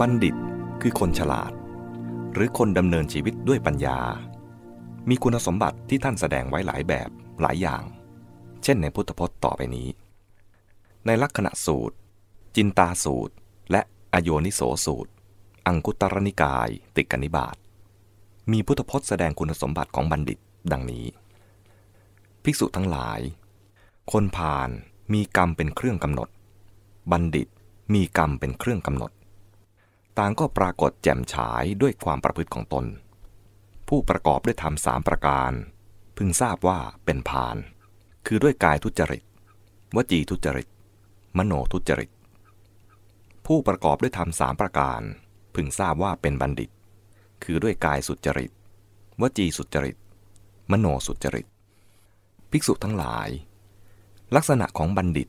บัณฑิตคือคนฉลาด หรือคนดำเนินชีวิตด้วยปัญญา มีคุณสมบัติที่ท่านแสดงไว้หลายแบบหลายอย่าง เช่นในพุทธพจน์ต่อไปนี้ ในลักษณะสูตร จินตาสูตร และอโยนิโสสูตร อังคุตรนิกาย ติกนิบาตมีพุทธพจน์แสดงคุณสมบัติของบัณฑิตดังนี้ ภิกษุทั้งหลาย คนพาลมีกรรมเป็นเครื่องกำหนด บัณฑิตมีกรรมเป็นเครื่องกำหนด ต่างก็ปรากฏแจ่มฉายด้วยความประพฤติของตน ผู้ประกอบด้วยธรรมสามประการ พึงทราบว่าเป็นพาลคือด้วยกายทุจริต วจีทุจริต มโนทุจริต ผู้ประกอบด้วยธรรมสามประการ พึงทราบว่าเป็นบัณฑิต คือด้วยกายสุจริต วจีสุจริต มโนสุจริต ภิกษุทั้งหลาย ลักษณะของบัณฑิต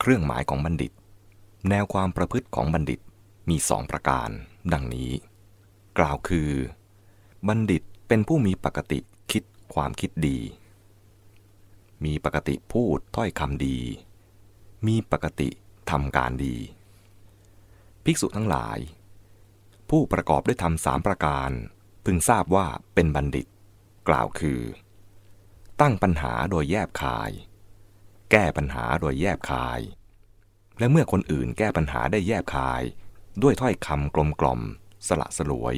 เครื่องหมายของบัณฑิต แนวความประพฤติของบัณฑิต มีสองประการ ดังนี้ กล่าวคือ บัณฑิตเป็นผู้มีปกติคิดความคิดดี มีปกติพูดถ้อยคำดี มีปกติทำการดี ภิกษุทั้งหลาย ผู้ประกอบด้วยธรรมสามประการ พึงทราบว่าเป็นบัณฑิต กล่าวคือ ตั้งปัญหาโดยแยบคาย แก้ปัญหาโดยแยบคาย และเมื่อคนอื่นแก้ปัญหาได้แยบคาย ด้วยถ้อยคำกลมกล่อม สละสลวย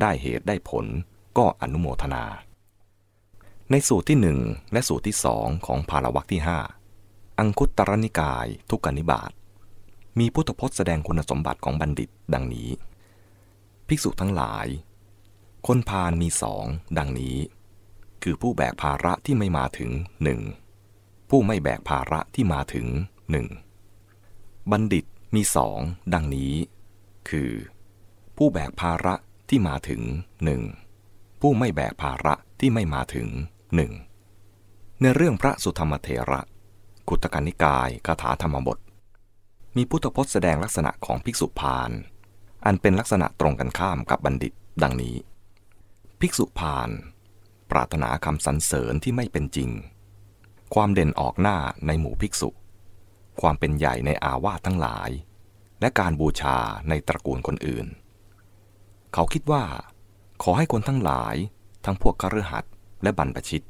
ได้เหตุได้ผล ก็อนุโมทนา ในสูตรที่หนึ่งและสูตรที่สองของภาลวักที่ห้าอังคุตตรนิกายทุกกนิบาตมีพุทธพจน์แสดงคุณสมบัติของบัณฑิตดังนี้ ภิกษุทั้งหลาย คนพาลมีสองดังนี้ คือผู้แบกภาระที่ไม่มาถึงหนึ่งผู้ไม่แบกภาระที่มาถึงหนึ่งบัณฑิตมีสองดังนี้ คือ ผู้แบกภาระที่มาถึงหนึ่งผู้ไม่แบกภาระที่ไม่มาถึงหนึ่งในเรื่องพระสุธรรมเถระขุตกนิกายคาถาธรรมบท มีพุทธพจน์แสดงลักษณะของภิกษุพาลอันเป็นลักษณะตรงกันข้ามกับบัณฑิต ดังนี้ ภิกษุพาลปรารถนาคำสรรเสริญที่ไม่เป็นจริง ความเด่นออกหน้าในหมู่ภิกษุ ความเป็นใหญ่ในอาวาสทั้งหลาย และการบูชาในตระกูลคนอื่น เขาคิดว่า ขอให้คนทั้งหลายทั้งพวกคฤหัสถ์และบรรพชิต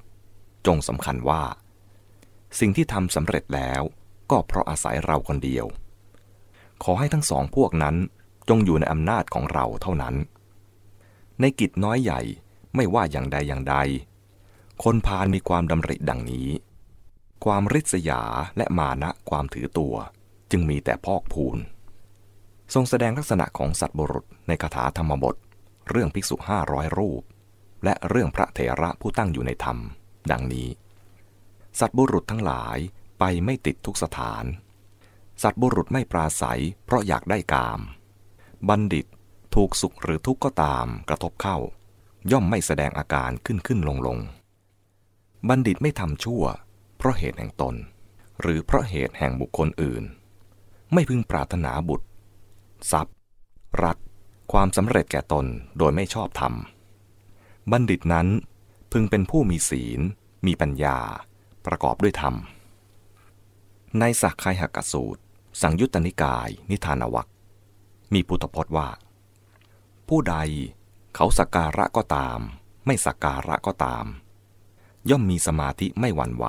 จงสำคัญว่า สิ่งที่ทำสำเร็จแล้วก็เพราะอาศัยเราคนเดียว ขอให้ทั้งสองพวกนั้นจงอยู่ในอำนาจของเราเท่านั้น ในกิจน้อยใหญ่ไม่ว่าอย่างใดอย่างใด คนพาลมีความดำริดังนี้ ความริษยาและมานะความถือตัว จึงมีแต่พอกพูน ทรงแสดงลักษณะของสัตว์บุรุษในคาถาธรรมบท เรื่องภิกษุห้าร้อยรูป และเรื่องพระเถระผู้ตั้งอยู่ในธรรม ดังนี้ สัตว์บุรุษทั้งหลายไปไม่ติดทุกสถาน สัตว์บุรุษไม่ปราศัย เพราะอยากได้กาม บัณฑิตถูกสุขหรือทุกข์ก็ตามกระทบเข้า ย่อมไม่แสดงอาการขึ้นขึ้นลงลงบัณฑิตไม่ทำชั่ว เพราะเหตุแห่งตน หรือเพราะเหตุแห่งบุคคลอื่น ไม่พึงปรารถนาบุตร ทรัพย์ รัก ความสำเร็จแก่ตนโดยไม่ชอบธรรม บัณฑิตนั้นพึงเป็นผู้มีศีล มีปัญญา ประกอบด้วยธรรม ในสักคายหกสูตร สังยุตตนิกาย นิทานวักมีพุทธพจน์ว่า ผู้ใดเขาสักการะก็ตาม ไม่สักการะก็ตาม ย่อมมีสมาธิไม่หวั่นไหว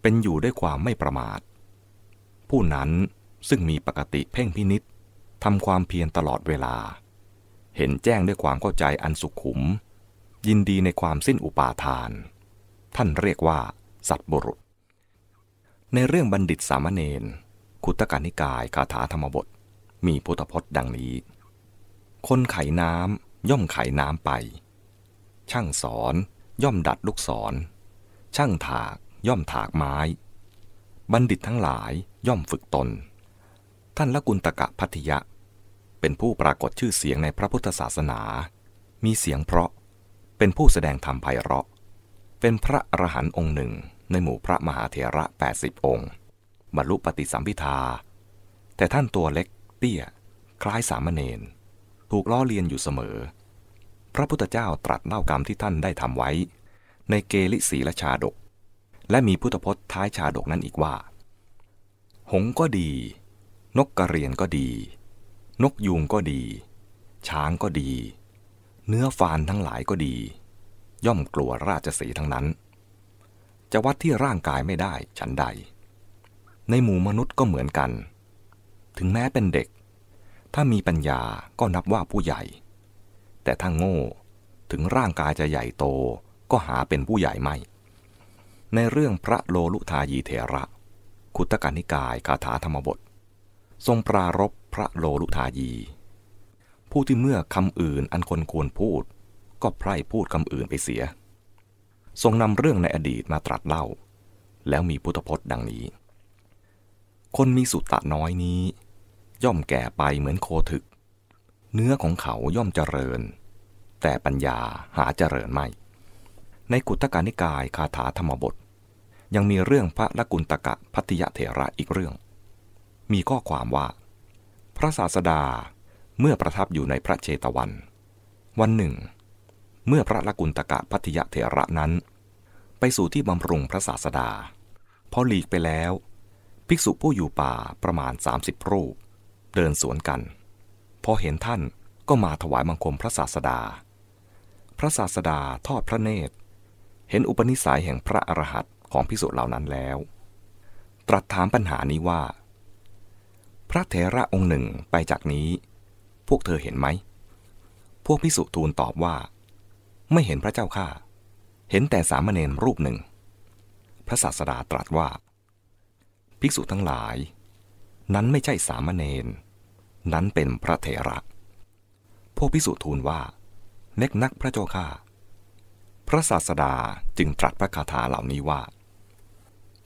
เป็นอยู่ด้วยความไม่ประมาท ผู้นั้นซึ่งมีปกติเพ่งพินิษ ทำความเพียรตลอดเวลา เห็นแจ้งด้วยความเข้าใจอันสุขุม ยินดีในความสิ้นอุปาทาน ท่านเรียกว่า สัตบุรุษ ในเรื่องบัณฑิตสามเณรคุตการนิกายคาถาธรรมบท มีพุทธพจน์ดังนี้ คนไขน้ำย่อมไขน้ำไป ช่างสอนย่อมดัดลูกศร ช่างถากย่อมถากไม้ บัณฑิตทั้งหลายย่อมฝึกตน ท่านละกุลตกะพัทยะ เป็นผู้ปรากฏชื่อเสียงในพระพุทธศาสนา มีเสียงเพราะ เป็นผู้แสดงธรรมไพเราะ เป็นพระอรหันต์องค์หนึ่งในหมู่พระมหาเถระ 80 องค์ บรรลุปฏิสัมพิทา แต่ท่านตัวเล็กเตี้ย คล้ายสามเณร ถูกล้อเลียนอยู่เสมอ พระพุทธเจ้าตรัสเล่ากรรมที่ท่านได้ทำไว้ ในเกลิศีลชาดก และมีพุทธพจน์ท้ายชาดกนั้นอีกว่า หงก็ดี นกกระเรียนก็ดี นกยูงก็ดี ช้างก็ดี เนื้อฟานทั้งหลายก็ดี ย่อมกลัวราชสีทั้งนั้น จะวัดที่ร่างกายไม่ได้ฉันใด ในหมู่มนุษย์ก็เหมือนกัน ถึงแม้เป็นเด็ก ถ้ามีปัญญาก็นับว่าผู้ใหญ่ แต่ถ้าโง่ถึงร่างกายจะใหญ่โตก็หาเป็นผู้ใหญ่ไม่ ในเรื่องพระโลลุทายีเถระ คุตกานิกายคาถาธรรมบท ทรงปรารบพระโลลุทายี ผู้ที่เมื่อคำอื่นอันคนควรพูด ก็ไพร่พูดคำอื่นไปเสีย ทรงนำเรื่องในอดีตมาตรัสเล่า แล้วมีพุทธพจน์ดังนี้ คนมีสุตตะน้อยนี้ ย่อมแก่ไปเหมือนโคถึก เนื้อของเขาย่อมเจริญ แต่ปัญญาหาเจริญไม่ ในกุตการนิกายคาถาธรรมบท ยังมีเรื่องพระละกุณตกะพัทยเถระอีกเรื่อง มีข้อความว่า พระศาสดาเมื่อประทับอยู่ในพระเชตวัน วันหนึ่ง เมื่อพระละกุณตกะพัทยเถระนั้น ไปสู่ที่บำรุงพระศาสดา พอหลีกไปแล้ว ภิกษุผู้อยู่ป่าประมาณ 30 รูป เดินสวนกัน พอเห็นท่านก็มาถวายบังคมพระศาสดา พระศาสดาทอดพระเนตร เห็นอุปนิสัยแห่งพระอรหันต์ของภิกษุเหล่านั้นแล้ว ตรัสถามปัญหานี้ว่า พระเถระองค์หนึ่งไปจากนี้ พวกเธอเห็นไหม พวกภิกษุทูลตอบว่า ไม่เห็นพระเจ้าข้า เห็นแต่สามเณรรูปหนึ่ง พระศาสดาตรัสว่า ภิกษุทั้งหลาย นั้นไม่ใช่สามเณร นั้นเป็นพระเถระ พวกภิกษุทูลว่าเน็กนักพระเจ้าข้า พระศาสดาจึงตรัสพระคาถาเหล่านี้ว่า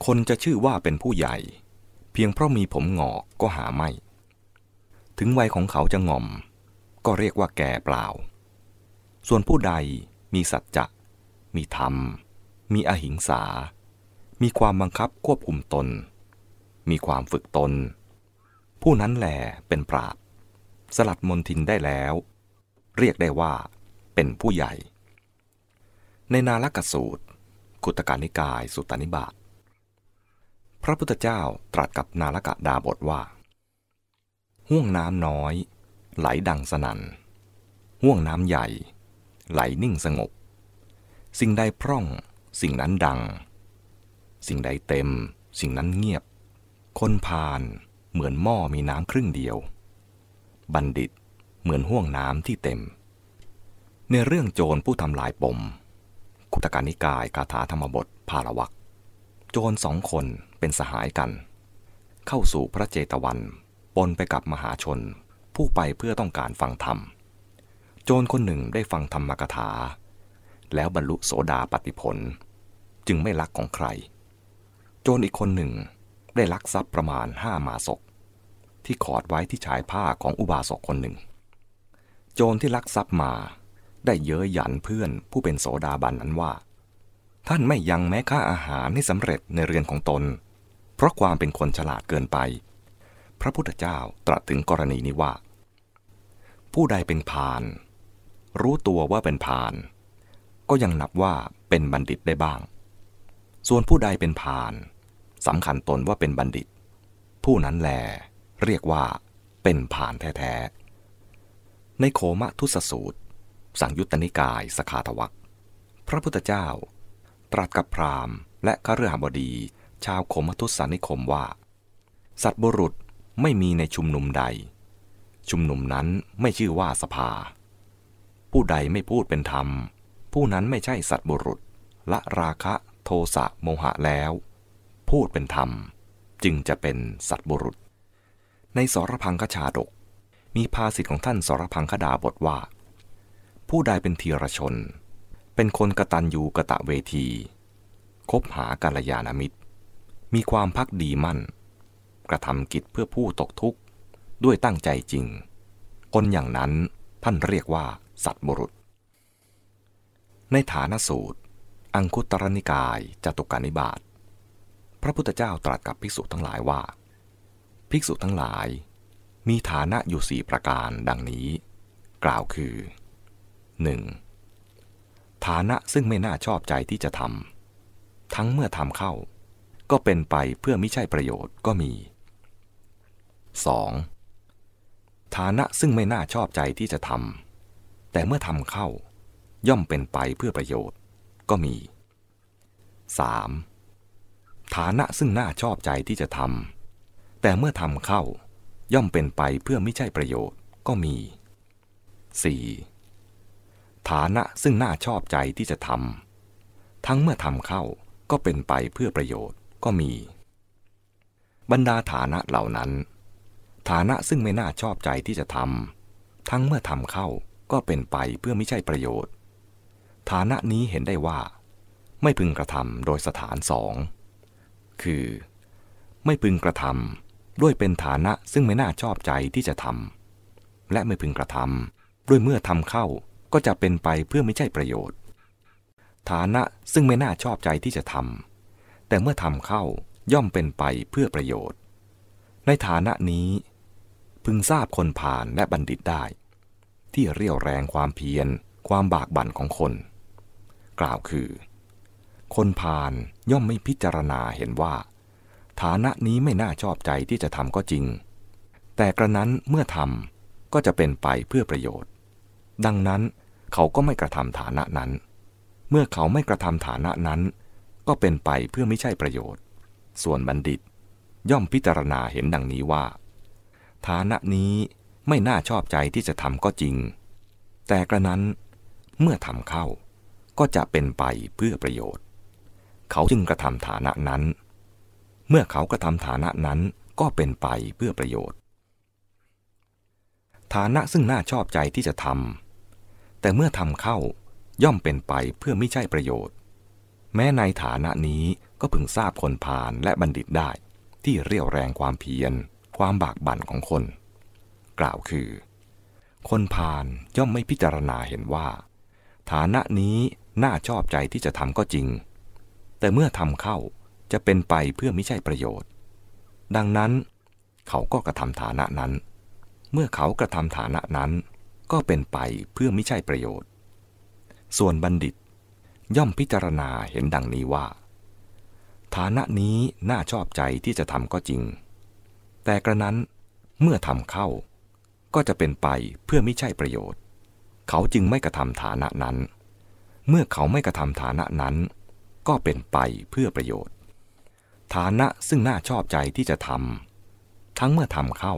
คนจะชื่อว่าเป็นผู้ใหญ่ พียงเพราะมีผมงอกก็หาไม่ ถึงวัยของเขาจะงอม ก็เรียกว่าแก่เปล่า ส่วนผู้ใดมีสัจจะ มีธรรม มีอหิงสา มีความบังคับควบคุมตน มีความฝึกตน ผู้นั้นแหลเป็นปราบ สลัดมนทินได้แล้ว เรียกได้ว่าเป็นผู้ใหญ่ ในนาลกสูตรคุตการนิกายสุตานิบาต ระพุทธเจ้าตรัสกับนาลกะดาบทว่า ห่วงน้ำน้อย ไหลดังสนัน่นห่วงน้ำใหญ่ ไหลนิ่งสงบ สิ่งใดพร่อง สิ่งนั้นดัง สิ่งใดเต็ม สิ่งนั้นเงียบ คนพาลเหมือนหม้อมีน้ำครึ่งเดียว บัณฑิตเหมือนห่วงน้ำที่เต็ม ในเรื่องโจรผู้ทำลายปมคุตการนิกายคาถาธรรมบทภาลวัก จรสองคนเป็นสหายกัน เข้าสู่พระเจตวันปนไปกับมหาชน ผู้ไปเพื่อต้องการฟังธรรม โจรคนหนึ่งได้ฟังธรรมกถา แล้วบรรลุโสดาปติผล จึงไม่ลักของใคร โจรอีกคนหนึ่งได้ลักทรัพย์ประมาณห้ามาศก ที่ขอดไว้ที่ชายผ้าของอุบาสกคนหนึ่ง โจรที่ลักทรัพย์มาได้เย้ยหยันเพื่อนผู้เป็นโสดาบันนั้นว่า ท่านไม่ยังแม้ค่าอาหารให้สำเร็จในเรือนของตน เพราะความเป็นคนฉลาดเกินไป พระพุทธเจ้าตรัสถึงกรณีนี้ว่า ผู้ใดเป็นพาน รู้ตัวว่าเป็นพาน ก็ยังนับว่าเป็นบัณฑิตได้บ้าง ส่วนผู้ใดเป็นพานสำคัญตนว่าเป็นบัณฑิต ผู้นั้นแล เรียกว่า เป็นผานแท้ๆในโคมะทุสสูตร สังยุตตนิกายสคาทวักพระพุทธเจ้า ตรัสกับพราหมณ์ และคฤหบดี ชาวโคมทุสานิคมว่า สัตบุรุษไม่มีในชุมนุมใด ชุมนุมนั้นไม่ชื่อว่าสภา ผู้ใดไม่พูดเป็นธรรม ผู้นั้นไม่ใช่สัตบุรุษ ละราคะโทสะโมหะแล้ว พูดเป็นธรรม จึงจะเป็นสัตบุรุษ ในสรพังคชาดก มีภาษิตของท่านสรพังคดาบทว่า ผู้ใดเป็นทีรชน เป็นคนกตัญญูกะตะเวที คบหากาลยานามิตร มีความพักดีมั่น กระทำกิจเพื่อผู้ตกทุกข์ ด้วยตั้งใจจริง คนอย่างนั้นท่านเรียกว่า สัตบุรุษ ในฐานสูตร อังคุตรนิกายจตุกานิบาตพระพุทธเจ้าตรัสกับภิกษุทั้งหลายว่า ภิกษุทั้งหลาย มีฐานะอยู่สี่ประการดังนี้ กล่าวคือ 1. ฐานะซึ่งไม่น่าชอบใจที่จะทำทั้งเมื่อทำเข้า ก็เป็นไปเพื่อไม่ใช่ประโยชน์ก็มี 2. ฐานะซึ่งไม่น่าชอบใจที่จะทำแต่เมื่อทำเข้า ย่อมเป็นไปเพื่อประโยชน์ก็มี 3. ฐานะซึ่งน่าชอบใจที่จะทำแต่เมื่อทำเข้า ย่อมเป็นไปเพื่อไม่ใช่ประโยชน์ก็มี 4. ฐานะซึ่งน่าชอบใจที่จะทำทั้งเมื่อทำเข้าก็เป็นไปเพื่อประโยชน์ก็มี บรรดาฐานะเหล่านั้น ฐานะซึ่งไม่น่าชอบใจที่จะทำทั้งเมื่อทำเข้าก็เป็นไปเพื่อไม่ใช่ประโยชน์ ฐานะนี้เห็นได้ว่า ไม่พึงกระทำโดยสถานสองคือ ไม่พึงกระทำด้วยเป็นฐานะซึ่งไม่น่าชอบใจที่จะทำและไม่พึงกระทำด้วยเมื่อทำเข้า ก็จะเป็นไปเพื่อไม่ใช่ประโยชน์ ฐานะซึ่งไม่น่าชอบใจที่จะทำแต่เมื่อทำเข้าย่อมเป็นไปเพื่อประโยชน์ ในฐานะนี้ พึงทราบคนผ่านและบัณฑิตได้ ที่เรียวแรงความเพียร ความบากบั่นของคน กล่าวคือ คนผ่านย่อมไม่พิจารณาเห็นว่า ฐานะนี้ไม่น่าชอบใจที่จะทำก็จริง แต่กระนั้นเมื่อทำก็จะเป็นไปเพื่อประโยชน์ ดังนั้นเขาก็ไม่กระทำฐานะนั้น เมื่อเขาไม่กระทำฐานะนั้น ก็เป็นไปเพื่อไม่ใช่ประโยชน์ ส่วนบัณฑิต ย่อมพิจารณาเห็นดังนี้ว่า ฐานะนี้ไม่น่าชอบใจที่จะทำก็จริง แต่กระนั้นเมื่อทำเข้าก็จะเป็นไปเพื่อประโยชน์ เขาจึงกระทำฐานะนั้น เมื่อเขากระทำฐานะนั้นก็เป็นไปเพื่อประโยชน์ ฐานะซึ่งน่าชอบใจที่จะทำ แต่เมื่อทำเข้าย่อมเป็นไปเพื่อไม่ใช่ประโยชน์ แม้ในฐานะนี้ก็พึงทราบคนพาลและบัณฑิตได้ ที่เรียวแรงความเพียร ความบากบั่นของคน กล่าวคือ คนพาลย่อมไม่พิจารณาเห็นว่า ฐานะนี้น่าชอบใจที่จะทำก็จริง แต่เมื่อทำเข้าจะเป็นไปเพื่อไม่ใช่ประโยชน์ ดังนั้น เขาก็กระทำฐานะนั้น เมื่อเขากระทำฐานะนั้น ก็เป็นไปเพื่อไม่ใช่ประโยชน์ ส่วนบัณฑิตย่อมพิจารณาเห็นดังนี้ว่า ฐานะนี้น่าชอบใจที่จะทำก็จริง แต่กระนั้นเมื่อทำเข้า ก็จะเป็นไปเพื่อไม่ใช่ประโยชน์ เขาจึงไม่กระทำฐานะนั้น เมื่อเขาไม่กระทำฐานะนั้น ก็เป็นไปเพื่อประโยชน์ ฐานะซึ่งน่าชอบใจที่จะทำทั้งเมื่อทำเข้า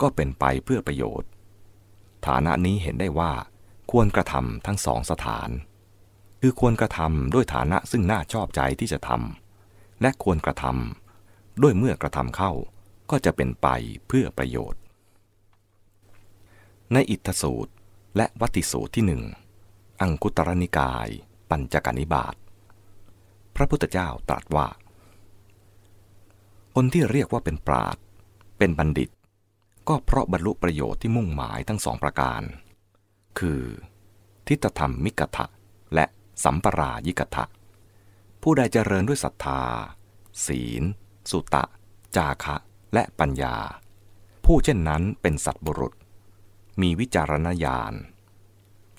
ก็เป็นไปเพื่อประโยชน์ ฐานะนี้เห็นได้ว่าควรกระทำทั้งสองสถาน คือควรกระทำด้วยฐานะซึ่งน่าชอบใจที่จะทำและควรกระทำด้วยเมื่อกระทำเข้าก็จะเป็นไปเพื่อประโยชน์ ในอิทธสูตรและวัติสูตรที่หนึ่งอังคุตรนิกาย ปัญจกนิบาตพระพุทธเจ้าตรัสว่า คนที่เรียกว่าเป็นปราดเป็นบัณฑิต ก็เพราะบรรลุประโยชน์ที่มุ่งหมายทั้งสองประการ คือ ทิฏฐธรรมมิกถะและสัมปรายิกถะผู้ใดเจริญด้วยศรัทธา ศีล สุตะ จาคะ และปัญญา ผู้เช่นนั้นเป็นสัตบุรุษ มีวิจารณญาณ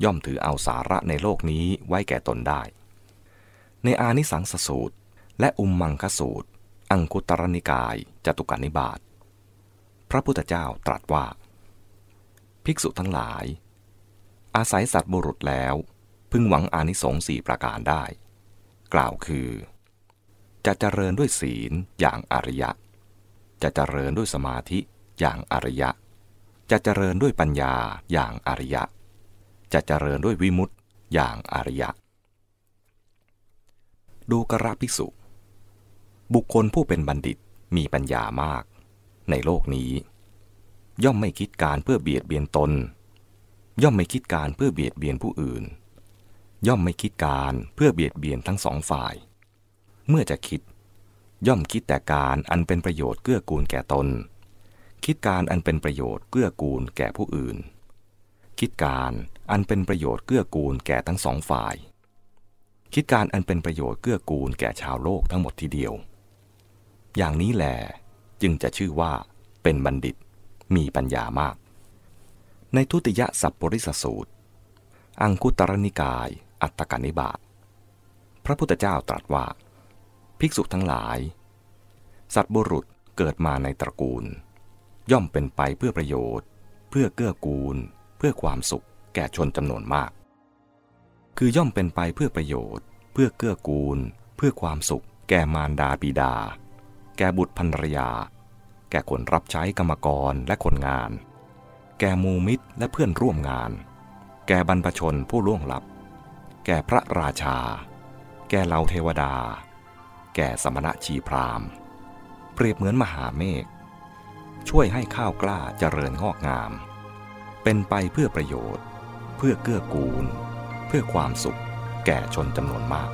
ย่อมถือเอาสาระในโลกนี้ไว้แก่ตนได้ ในอานิสังสสูตร และอุมมังคสูตร อังคุตรนิกายจตุกานิบาต พระพุทธเจ้าตรัสว่า ภิกษุทั้งหลาย อาศัยสัตว์บุรุษแล้ว พึงหวังอานิสงส์สี่ประการได้ กล่าวคือ จะเจริญด้วยศีลอย่างอริยะ จะเจริญด้วยสมาธิอย่างอริยะ จะเจริญด้วยปัญญาอย่างอริยะ จะเจริญด้วยวิมุตติอย่างอริยะ ดูกระภิกษุ บุคคลผู้เป็นบัณฑิตมีปัญญามาก ในโลกนี้ ย่อมไม่คิดการเพื่อเบียดเบียนตน ย่อมไม่คิดการเพื่อเบียดเบียนผู้อื่น ย่อมไม่คิดการเพื่อเบียดเบียนทั้งสองฝ่าย เมื่อจะคิด ย่อมคิดแต่การอันเป็นประโยชน์เกื้อกูลแก่ตน คิดการอันเป็นประโยชน์เกื้อกูลแก่ผู้อื่น คิดการอันเป็นประโยชน์เกื้อกูลแก่ทั้งสองฝ่าย คิดการอันเป็นประโยชน์เกื้อกูลแก่ชาวโลกทั้งหมดทีเดียว อย่างนี้แหละ จึงจะชื่อว่าเป็นบัณฑิตมีปัญญามาก ในทุติยสัพปริสสูตร อังคุตรนิกาย อัตตกนิบาตพระพุทธเจ้าตรัสว่า ภิกษุทั้งหลาย สัตว์บุรุษเกิดมาในตระกูล ย่อมเป็นไปเพื่อประโยชน์ เพื่อเกื้อกูล เพื่อความสุขแก่ชนจำนวนมาก คือย่อมเป็นไปเพื่อประโยชน์ เพื่อเกื้อกูล เพื่อความสุขแก่มารดาบิดา บุตรภรรยา แก่คนรับใช้กรรมกรและคนงาน แก่มูมิตรและเพื่อนร่วมงาน แก่บรรพชนผู้ล่วงลับ แก่พระราชา แก่เหล่าเทวดา แก่สมณะชีพรามเปรียบเหมือนมหาเมฆช่วยให้ข้าวกล้าเจริญงอกงาม เป็นไปเพื่อประโยชน์ เพื่อเกื้อกูล เพื่อความสุขแก่ชนจำนวนมาก